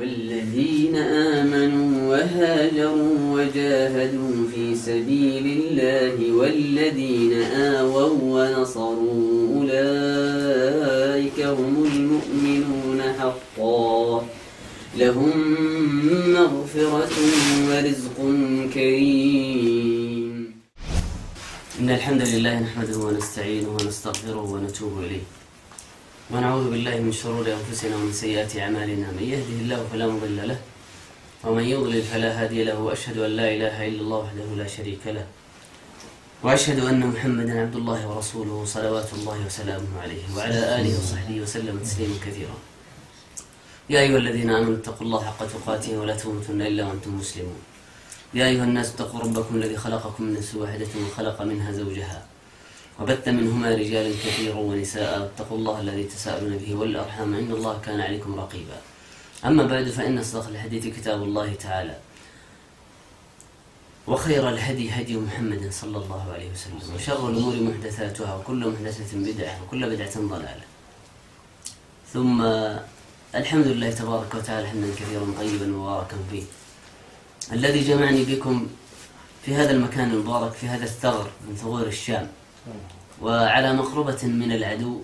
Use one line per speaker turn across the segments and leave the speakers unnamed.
والذين آمنوا وهاجروا وجاهدوا في سبيل الله والذين آووا ونصروا أولئك هم المؤمنون حقا لهم مغفرة ورزق كريم إن الحمد لله نحمده ونستعينه ونستغفره ونتوب إليه ونعوذ بالله من شرور أنفسنا ومن سيئات أعمالنا من يهده الله فلا مضل له ومن يضلل فلا هادي له وأشهد أن لا إله إلا الله وحده لا شريك له وأشهد أن محمدا عبد الله ورسوله صلوات الله وسلامه عليه وعلى آله وصحبه وسلم تسليما كثيرا يا أيها الذين آمنوا اتقوا الله حق تقاته ولا تموتن إلا وأنتم مسلمون يا أيها الناس اتقوا ربكم الذي خلقكم من نفس واحدة وخلق منها زوجها وبث منهما رجالا كثيرا ونساء واتقوا الله الذي تساءلون به والأرحام إن الله كان عليكم رقيبا أما بعد فإن أصدق الحديث كتاب الله تعالى وخير الهدي هدي محمد صلى الله عليه وسلم وشر الأمور محدثاتها وكل محدثة بدعة وكل بدعة ضلالة ثم الحمد لله تبارك وتعالى حمدا كثيرا طيبا مباركا فيه الذي جمعني بكم في هذا المكان المبارك في هذا الثغر من ثغور الشام وعلى مقربة من العدو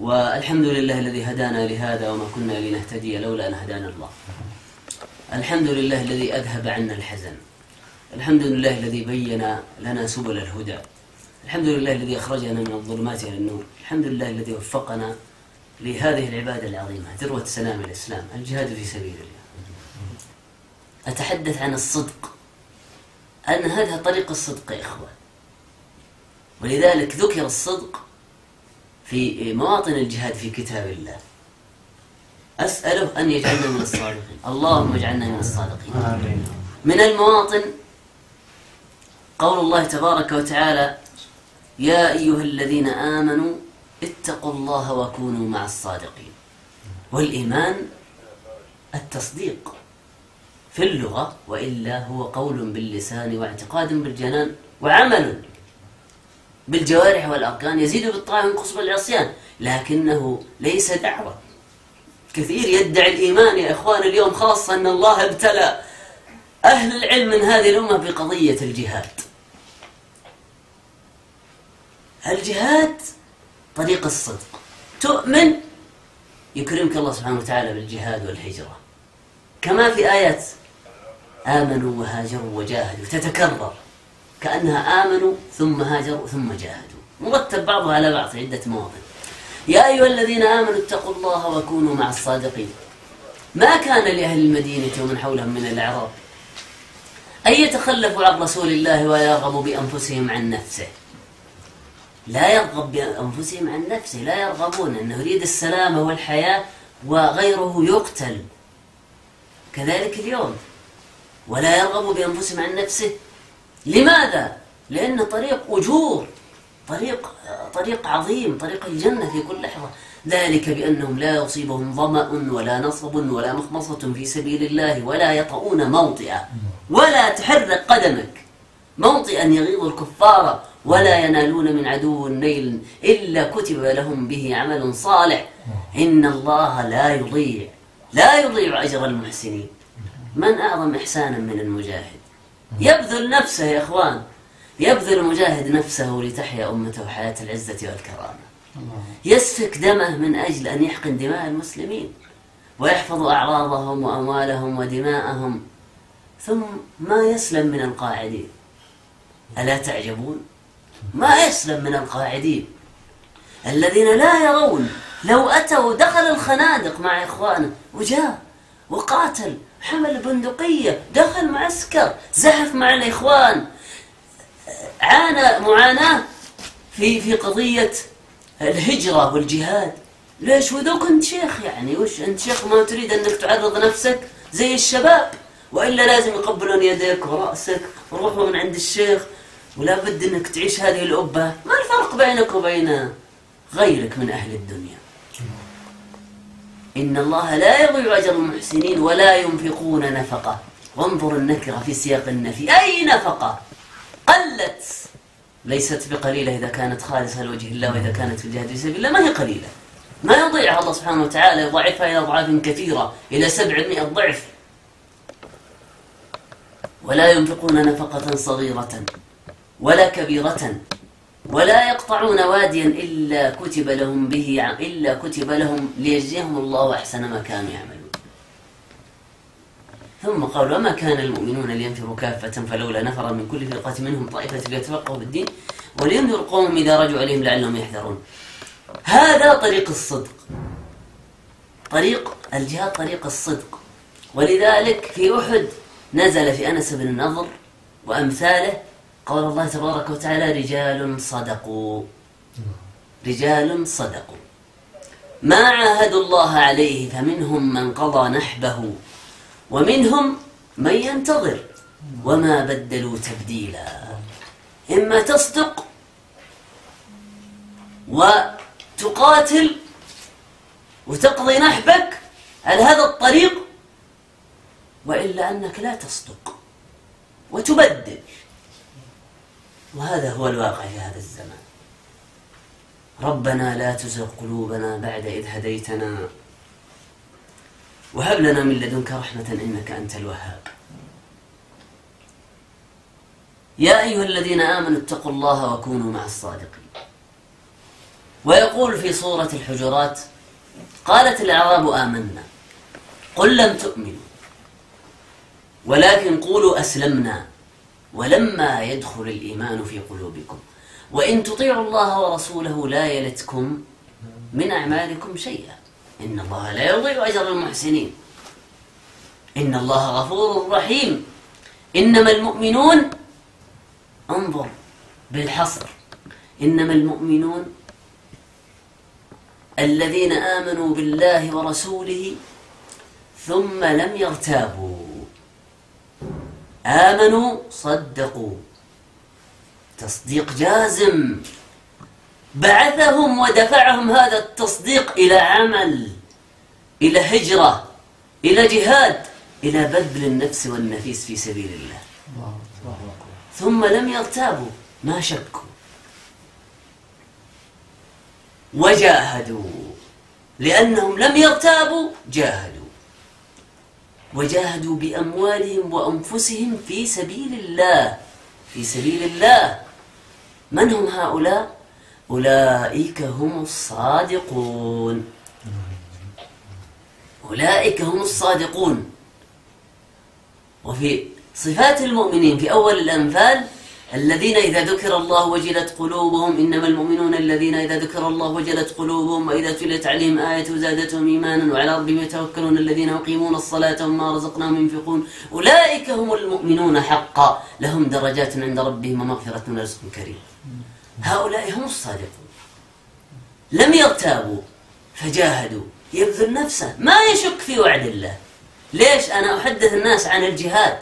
والحمد لله الذي هدانا لهذا وما كنا لنهتدي لولا أن هدانا الله الحمد لله الذي أذهب عنا الحزن الحمد لله الذي بين لنا سبل الهدى الحمد لله الذي أخرجنا من الظلمات إلى النور الحمد لله الذي وفقنا لهذه العبادة العظيمة ذروة سلام الإسلام الجهاد في سبيل الله أتحدث عن الصدق أن هذا طريق الصدق يا إخوان ولذلك ذكر الصدق في مواطن الجهاد في كتاب الله أسأله أن يجعلنا من الصادقين اللهم اجعلنا من الصادقين من المواطن قول الله تبارك وتعالى يا أيها الذين آمنوا اتقوا الله وكونوا مع الصادقين والإيمان التصديق في اللغة وإلا هو قول باللسان واعتقاد بالجنان وعمل بالجوارح والأركان يزيد بالطاعة وينقص بالعصيان لكنه ليس دعوة كثير يدعي الإيمان يا إخوان اليوم خاصة أن الله ابتلى أهل العلم من هذه الأمة بقضية الجهاد الجهاد طريق الصدق تؤمن يكرمك الله سبحانه وتعالى بالجهاد والهجرة كما في آيات آمنوا وهاجروا وجاهدوا تتكرر كأنها آمنوا ثم هاجروا ثم جاهدوا مرتب بعضها على بعض في عدة مواطن يا أيها الذين آمنوا اتقوا الله وكونوا مع الصادقين ما كان لأهل المدينة ومن حولهم من الأعراب أن يتخلفوا عن رسول الله ويرغبوا بأنفسهم عن نفسه لا يرغب بأنفسهم عن نفسه لا يرغبون أنه يريد السلامة والحياة وغيره يقتل كذلك اليوم ولا يرغب بأنفسهم عن نفسه لماذا؟ لأن طريق أجور طريق طريق عظيم طريق الجنة في كل لحظة ذلك بأنهم لا يصيبهم ظمأ ولا نصب ولا مخمصة في سبيل الله ولا يطؤون موطئا ولا تحرك قدمك موطئا يغيظ الكفار ولا ينالون من عدو نيل إلا كتب لهم به عمل صالح إن الله لا يضيع لا يضيع أجر المحسنين من أعظم إحسانا من المجاهد يبذل نفسه يا إخوان يبذل مجاهد نفسه لتحيا أمته حياة العزة والكرامة يسفك دمه من أجل أن يحقن دماء المسلمين ويحفظ أعراضهم وأموالهم ودماءهم ثم ما يسلم من القاعدين ألا تعجبون؟ ما يسلم من القاعدين الذين لا يرون لو أتوا دخل الخنادق مع إخوانه وجاء وقاتل حمل بندقية دخل معسكر زحف مع الإخوان عانى معاناة في في قضية الهجرة والجهاد ليش وذوك أنت شيخ يعني وش أنت شيخ ما تريد أنك تعرض نفسك زي الشباب وإلا لازم يقبلون يديك ورأسك وروحوا من عند الشيخ ولا بد أنك تعيش هذه الأبة ما الفرق بينك وبين غيرك من أهل الدنيا إن الله لا يضيع أجر المحسنين ولا ينفقون نفقة وانظر النكرة في سياق النفي أي نفقة قلت ليست بقليلة إذا كانت خالصة لوجه الله وإذا كانت في الجهاد في سبيل الله ما هي قليلة ما يضيعها الله سبحانه وتعالى يضعفها إلى أضعاف كثيرة إلى سبعمائة ضعف ولا ينفقون نفقة صغيرة ولا كبيرة ولا يقطعون واديا إلا كتب لهم به إلا كتب لهم ليجزيهم الله أحسن ما كانوا يعملون ثم قال وما كان المؤمنون لينفروا كافة فلولا نفر من كل فرقة منهم طائفة ليتفقهوا بالدين ولينذر قومهم إذا رجعوا إليهم لعلهم يحذرون هذا طريق الصدق طريق الجهاد طريق الصدق ولذلك في أحد نزل في أنس بن النضر وأمثاله قال الله تبارك وتعالى رجال صدقوا رجال صدقوا ما عاهدوا الله عليه فمنهم من قضى نحبه ومنهم من ينتظر وما بدلوا تبديلا إما تصدق وتقاتل وتقضي نحبك على هذا الطريق وإلا أنك لا تصدق وتبدل وهذا هو الواقع في هذا الزمان ربنا لا تزغ قلوبنا بعد إذ هديتنا وهب لنا من لدنك رحمة إنك أنت الوهاب يا أيها الذين آمنوا اتقوا الله وكونوا مع الصادقين ويقول في سورة الحجرات قالت الأعراب آمنا قل لم تؤمنوا ولكن قولوا أسلمنا ولما يدخل الإيمان في قلوبكم وإن تطيعوا الله ورسوله لا يلتكم من أعمالكم شيئا إن الله لا يضيع أجر المحسنين إن الله غفور رحيم إنما المؤمنون انظر بالحصر إنما المؤمنون الذين آمنوا بالله ورسوله ثم لم يرتابوا آمنوا صدقوا تصديق جازم بعثهم ودفعهم هذا التصديق إلى عمل إلى هجرة إلى جهاد إلى بذل النفس والنفيس في سبيل الله ثم لم يرتابوا ما شكوا وجاهدوا لأنهم لم يرتابوا جاهدوا وجاهدوا بأموالهم وأنفسهم في سبيل الله في سبيل الله من هم هؤلاء؟ أولئك هم الصادقون أولئك هم الصادقون وفي صفات المؤمنين في أول الأنفال الذين إذا ذكر الله وجلت قلوبهم إنما المؤمنون الذين إذا ذكر الله وجلت قلوبهم وإذا تليت عليهم آية زادتهم إيمانا وعلى ربهم يتوكلون الذين يقيمون الصلاة وما رزقناهم ينفقون أولئك هم المؤمنون حقا لهم درجات عند ربهم ومغفرة ورزق كريم هؤلاء هم الصادقون لم يرتابوا فجاهدوا يبذل نفسه ما يشك في وعد الله ليش أنا أحدث الناس عن الجهاد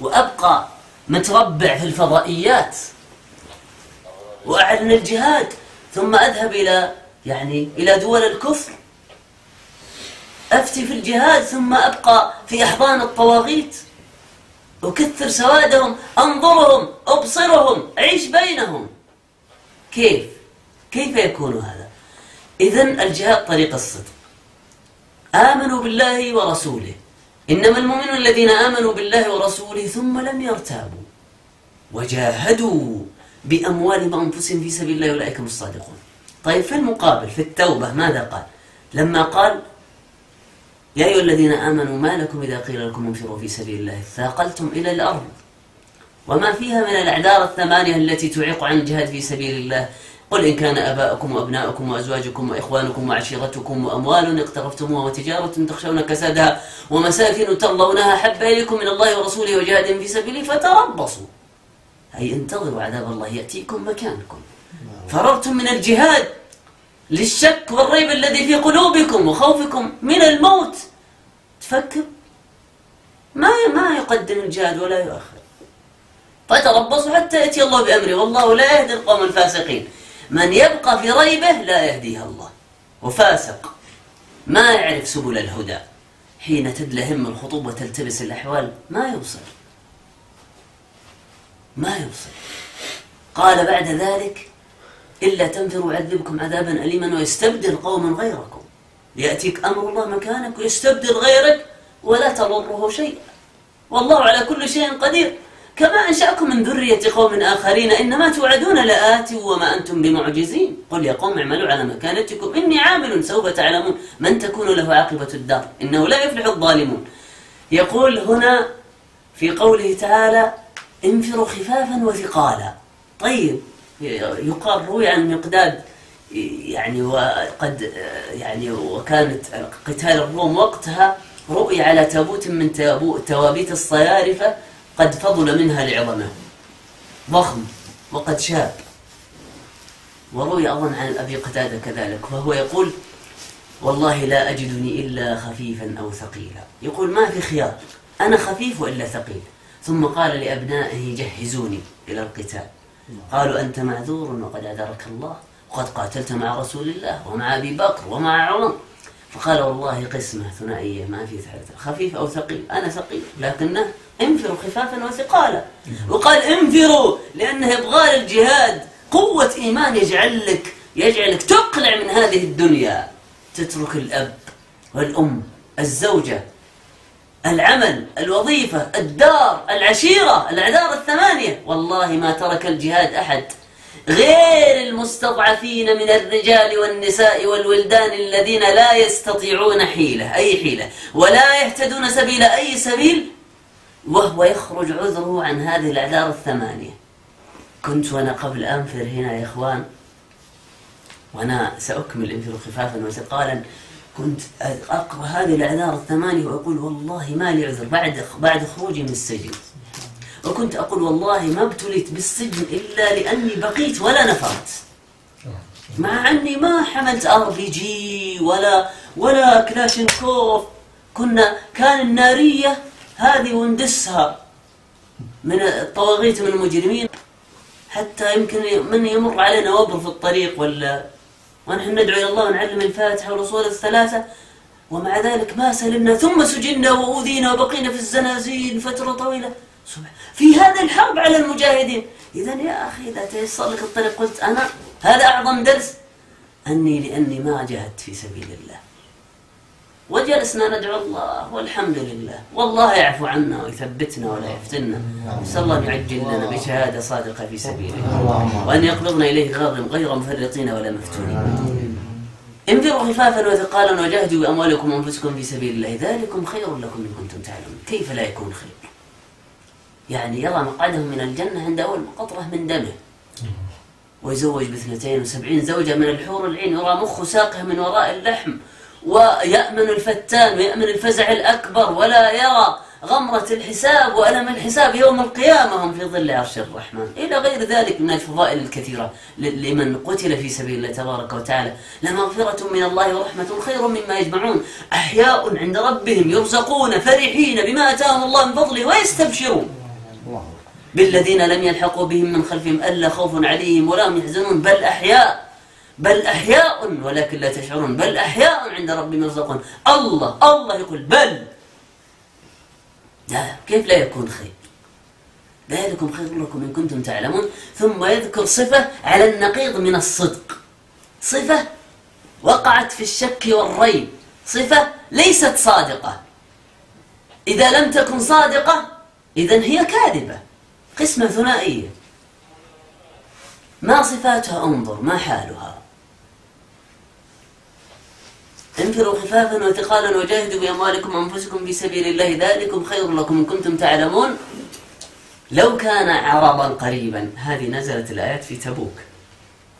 وأبقى متربع في الفضائيات وأعلن الجهاد ثم أذهب إلى يعني إلى دول الكفر أفتي في الجهاد ثم أبقى في أحضان الطواغيت أكثر سوادهم أنظرهم أبصرهم عيش بينهم كيف؟ كيف يكون هذا؟ إذا الجهاد طريق الصدق آمنوا بالله ورسوله إنما المؤمنون الذين آمنوا بالله ورسوله ثم لم يرتابوا وجاهدوا بأموالهم وأنفسهم في سبيل الله أولئك هم الصادقون طيب في المقابل في التوبة ماذا قال لما قال يا أيها الذين آمنوا ما لكم إذا قيل لكم انفروا في سبيل الله ثاقلتم إلى الأرض وما فيها من الأعذار الثمانية التي تعيق عن الجهاد في سبيل الله قل إن كان آباؤكم وأبناؤكم وأزواجكم وإخوانكم وعشيرتكم وأموال اقترفتموها وتجارة تخشون كسادها ومساكن ترضونها حب إليكم من الله ورسوله وجهاد في سبيله فتربصوا أي انتظروا عذاب الله يأتيكم مكانكم فررتم من الجهاد للشك والريب الذي في قلوبكم وخوفكم من الموت تفكر ما ما يقدم الجهاد ولا يؤخر فتربصوا حتى يأتي الله بأمره والله لا يهدي القوم الفاسقين من يبقى في ريبه لا يهديها الله وفاسق ما يعرف سبل الهدى حين تدلهم الخطوب وتلتبس الأحوال ما يبصر ما يبصر قال بعد ذلك إلا تنفروا يعذبكم عذابا أليما ويستبدل قوما غيركم يأتيك أمر الله مكانك ويستبدل غيرك ولا تضره شيئا والله على كل شيء قدير كما أنشأكم من ذرية قوم آخرين إنما توعدون لآت وما أنتم بمعجزين قل يا قوم اعملوا على مكانتكم إني عامل سوف تعلمون من تكون له عاقبة الدار إنه لا يفلح الظالمون يقول هنا في قوله تعالى انفروا خفافا وثقالا طيب يقال روي عن مقداد يعني وقد يعني وكانت قتال الروم وقتها رؤي على تابوت من توابيت الصيارفه قد فضل منها لعظمه ضخم وقد شاب وروي أظن عن أبي قتادة كذلك فهو يقول والله لا أجدني إلا خفيفا أو ثقيلا يقول ما في خيار أنا خفيف وإلا ثقيل ثم قال لأبنائه جهزوني إلى القتال قالوا أنت معذور وقد أدرك الله وقد قاتلت مع رسول الله ومع أبي بكر ومع عمر فقال والله قسمة ثنائية ما في ثالثة خفيف أو ثقيل أنا ثقيل لكنه انفروا خفافا وثقالا وقال انفروا لأنه يبغى الجهاد قوة إيمان يجعل لك يجعلك تقلع من هذه الدنيا تترك الأب والأم الزوجة العمل الوظيفة الدار العشيرة الأعذار الثمانية والله ما ترك الجهاد أحد غير المستضعفين من الرجال والنساء والولدان الذين لا يستطيعون حيلة أي حيلة ولا يهتدون سبيل أي سبيل وهو يخرج عذره عن هذه الأعذار الثمانية كنت وأنا قبل أنفر هنا يا إخوان وأنا سأكمل أنفر خفافا وثقالا كنت أقرأ هذه الأعذار الثمانية وأقول والله ما لي عذر بعد بعد خروجي من السجن وكنت أقول والله ما ابتليت بالسجن إلا لأني بقيت ولا نفرت مع أني ما حملت ار بي جي ولا ولا كلاشنكوف كنا كان النارية هذه وندسها من الطواغيت من المجرمين حتى يمكن من يمر علينا وبر في الطريق ولا ونحن ندعو إلى الله ونعلم الفاتحة والأصول الثلاثة ومع ذلك ما سلمنا ثم سجنا وأوذينا وبقينا في الزنازين فترة طويلة سبحان في هذه الحرب على المجاهدين إذا يا أخي إذا تيسر لك الطريق قلت أنا هذا أعظم درس أني لأني ما جاهدت في سبيل الله وجلسنا ندعو الله والحمد لله والله يعفو عنا ويثبتنا ولا يفتنا نسأل الله أن يعجل لنا بشهادة صادقة في سبيله وأن يقبضنا إليه غاضب غير مفرطين ولا مفتونين انفروا خفافا وثقالا وجاهدوا بأموالكم وأنفسكم في سبيل الله ذلكم خير لكم إن كنتم تعلمون كيف لا يكون خير يعني يرى مقعده من الجنة عند أول قطرة من دمه ويزوج باثنتين وسبعين زوجة من الحور العين يرى مخ ساقه من وراء اللحم ويأمن الفتان ويأمن الفزع الأكبر ولا يرى غمرة الحساب وألم الحساب يوم القيامة هم في ظل عرش الرحمن إلى غير ذلك من الفضائل الكثيرة لمن قتل في سبيل الله تبارك وتعالى لمغفرة من الله ورحمة خير مما يجمعون أحياء عند ربهم يرزقون فرحين بما أتاهم الله من فضله ويستبشرون بالذين لم يلحقوا بهم من خلفهم ألا خوف عليهم ولا هم يحزنون بل أحياء بل أحياء ولكن لا تشعرون بل أحياء عند ربهم يرزقون الله الله يقول بل لا كيف لا يكون خير ذلكم خير لكم إن كنتم تعلمون ثم يذكر صفة على النقيض من الصدق صفة وقعت في الشك والريب صفة ليست صادقة إذا لم تكن صادقة إذا هي كاذبة قسمة ثنائية ما صفاتها انظر ما حالها انفروا خفافا وثقالا وجاهدوا بأموالكم وأنفسكم في سبيل الله ذلكم خير لكم إن كنتم تعلمون لو كان عربا قريبا هذه نزلت الآيات في تبوك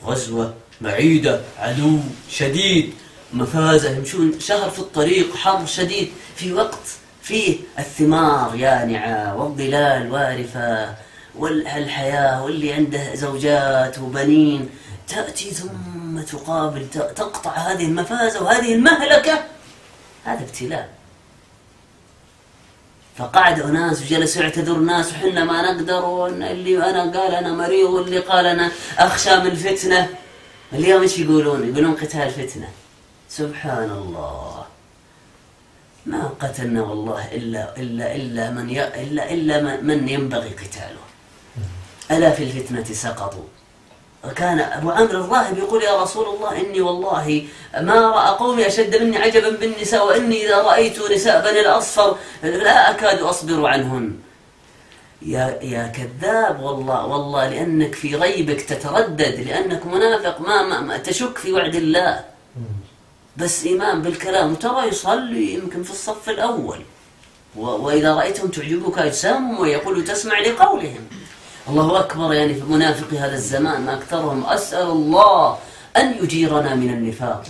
غزوة بعيدة عدو شديد مفازة يمشون شهر في الطريق حر شديد في وقت فيه الثمار يانعة والظلال وارفة والحياة واللي عنده زوجات وبنين تأتي ثم تقابل تقطع هذه المفازة وهذه المهلكة هذا ابتلاء فقعد أناس وجلسوا يعتذر ناس وحنا ما نقدر واللي أنا قال أنا مريض واللي قال أنا أخشى من الفتنة اليوم ايش يقولون؟ يقولون قتال فتنة سبحان الله ما قتلنا والله إلا إلا إلا من إلا إلا من ينبغي قتاله ألا في الفتنة سقطوا كان أبو عمرو الراهب يقول يا رسول الله إني والله ما رأى قومي أشد مني عجبا بالنساء وإني إذا رأيت نساء بني الأصفر لا أكاد أصبر عنهن يا يا كذاب والله والله لأنك في غيبك تتردد لأنك منافق ما, ما, ما تشك في وعد الله بس إيمان بالكلام وترى يصلي يمكن في الصف الأول وإذا رأيتهم تعجبك أجسامهم ويقول تسمع لقولهم الله أكبر يعني منافق هذا الزمان ما أكثرهم أسأل الله أن يجيرنا من النفاق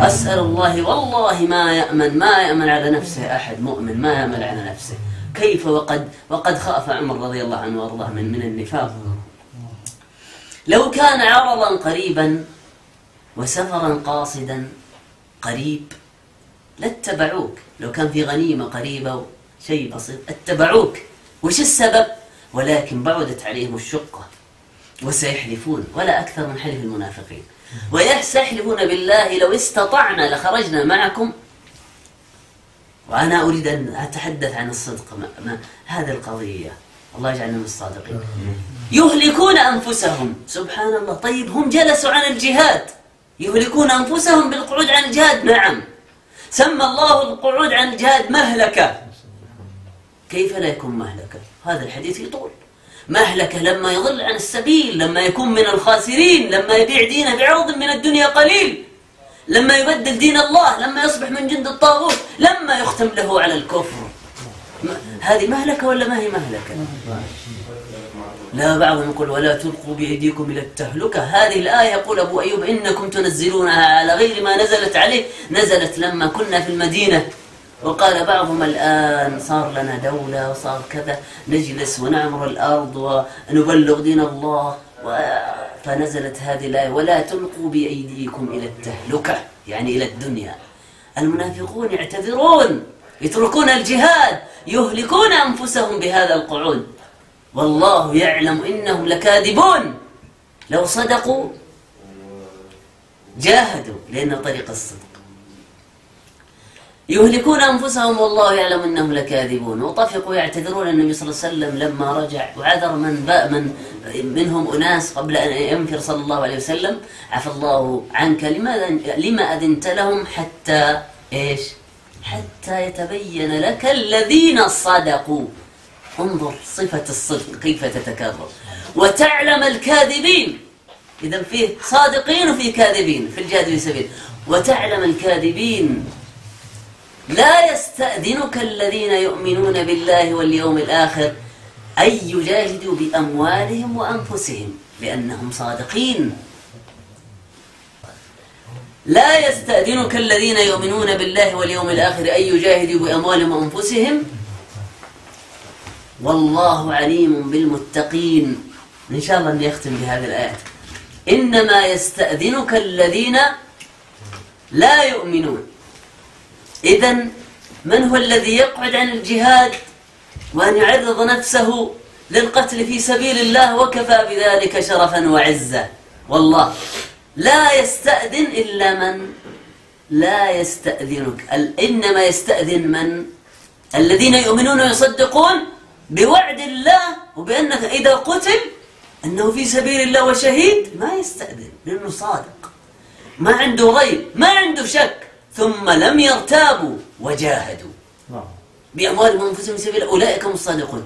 أسأل الله والله ما يأمن ما يأمن على نفسه أحد مؤمن ما يأمن على نفسه كيف وقد وقد خاف عمر رضي الله عنه وارضاه من من النفاق لو كان عرضا قريبا وسفرا قاصدا قريب لاتبعوك لو كان في غنيمة قريبة شيء بسيط اتبعوك وش السبب ولكن بعدت عليهم الشقة وسيحلفون ولا أكثر من حلف المنافقين ويستحلفون بالله لو استطعنا لخرجنا معكم وأنا أريد أن أتحدث عن الصدق ما ما هذه القضية الله يجعلنا من الصادقين يهلكون أنفسهم سبحان الله طيب هم جلسوا عن الجهاد يهلكون أنفسهم بالقعود عن الجهاد نعم سمى الله القعود عن الجهاد مهلكة كيف لا يكون مهلكة هذا الحديث يطول مهلكة لما يضل عن السبيل لما يكون من الخاسرين لما يبيع دينه بعرض من الدنيا قليل لما يبدل دين الله لما يصبح من جند الطاغوت لما يختم له على الكفر هذه مهلكة ولا ما هي مهلكة لا بعضهم يقول ولا تلقوا بأيديكم إلى التهلكة هذه الآية يقول أبو أيوب إنكم تنزلونها على غير ما نزلت عليه نزلت لما كنا في المدينة وقال بعضهم الآن صار لنا دولة وصار كذا نجلس ونعمر الأرض ونبلغ دين الله و... فنزلت هذه الآية ولا تلقوا بأيديكم إلى التهلكة يعني إلى الدنيا المنافقون يعتذرون يتركون الجهاد يهلكون أنفسهم بهذا القعود والله يعلم إنهم لكاذبون لو صدقوا جاهدوا لأن طريق الصدق يهلكون أنفسهم والله يعلم أنهم لكاذبون وطفقوا يعتذرون النبي صلى الله عليه وسلم لما رجع وعذر من, من منهم أناس قبل أن ينفر صلى الله عليه وسلم عفى الله عنك لماذا لما أذنت لهم حتى إيش حتى يتبين لك الذين صدقوا انظر صفة الصدق كيف تتكرر وتعلم الكاذبين إذا فيه صادقين وفيه كاذبين في الجهاد في سبيل وتعلم الكاذبين لا يستأذنك الذين يؤمنون بالله واليوم الآخر أن يجاهدوا بأموالهم وأنفسهم لأنهم صادقين لا يستأذنك الذين يؤمنون بالله واليوم الآخر أن يجاهدوا بأموالهم وأنفسهم والله عليم بالمتقين إن شاء الله نختم بهذه الآية إنما يستأذنك الذين لا يؤمنون إذا من هو الذي يقعد عن الجهاد وأن يعرض نفسه للقتل في سبيل الله وكفى بذلك شرفا وعزة والله لا يستأذن إلا من لا يستأذنك إنما يستأذن من الذين يؤمنون ويصدقون بوعد الله وبأنك إذا قتل أنه في سبيل الله وشهيد ما يستأذن لأنه صادق ما عنده ريب ما عنده شك ثم لم يرتابوا وجاهدوا نعم. بأموالهم وأنفسهم في سبيل أولئك هم الصادقون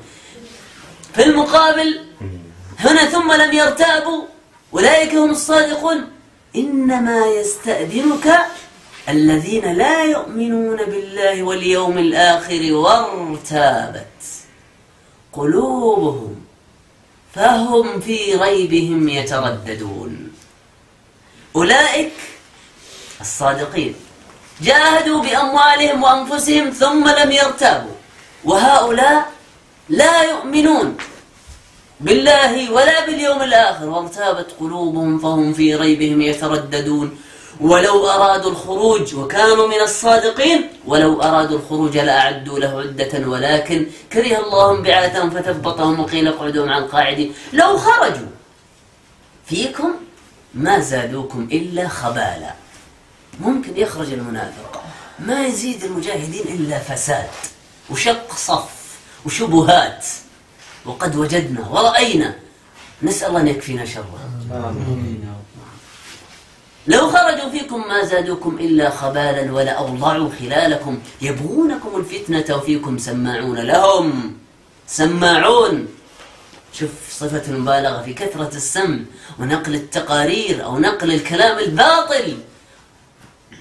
في المقابل هنا ثم لم يرتابوا أولئك هم الصادقون إنما يستأذنك الذين لا يؤمنون بالله واليوم الآخر وارتابت قلوبهم فهم في ريبهم يترددون أولئك الصادقين جاهدوا بأموالهم وأنفسهم ثم لم يرتابوا وهؤلاء لا يؤمنون بالله ولا باليوم الآخر وارتابت قلوبهم فهم في ريبهم يترددون ولو أرادوا الخروج وكانوا من الصادقين ولو أرادوا الخروج لأعدوا له عدة ولكن كره الله بعاثهم فثبطهم وقيل اقعدوا مع القاعدين لو خرجوا فيكم ما زادوكم إلا خبالا ممكن يخرج المنافق ما يزيد المجاهدين إلا فساد وشق صف وشبهات وقد وجدنا ورأينا نسأل الله أن يكفينا شرها لو خرجوا فيكم ما زادوكم إلا خبالا ولا أوضعوا خلالكم يبغونكم الفتنة وفيكم سماعون لهم سماعون شوف صفة المبالغة في كثرة السم ونقل التقارير أو نقل الكلام الباطل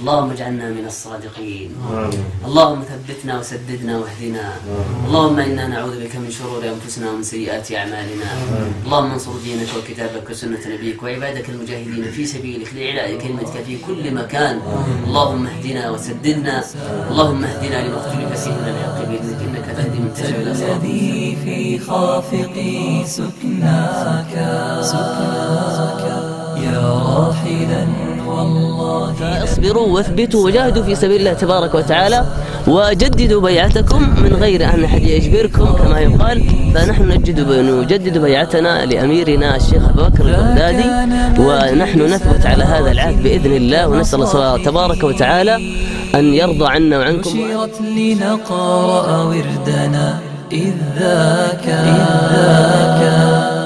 اللهم اجعلنا من الصادقين اللهم ثبتنا وسددنا واهدنا اللهم انا نعوذ بك من شرور انفسنا ومن سيئات اعمالنا اللهم انصر دينك وكتابك وسنه نبيك وعبادك المجاهدين في سبيلك لاعلاء كلمتك في كل مكان اللهم اهدنا وسددنا اللهم اهدنا لما اختلف فيه من الحق باذنك انك تهدي من تشاء الذي في خافقي سكناك سكناك يا راحلا فاصبروا واثبتوا وجاهدوا في سبيل الله تبارك وتعالى وجددوا بيعتكم من غير أن أحد يجبركم كما يقال فنحن نجد نجدد بيعتنا لأميرنا الشيخ أبو بكر البغدادي ونحن نثبت على هذا العهد بإذن الله ونسأل الله تبارك وتعالى أن يرضى عنا وعنكم نشرت لنقرأ وردنا إذ ذاك إذ ذاك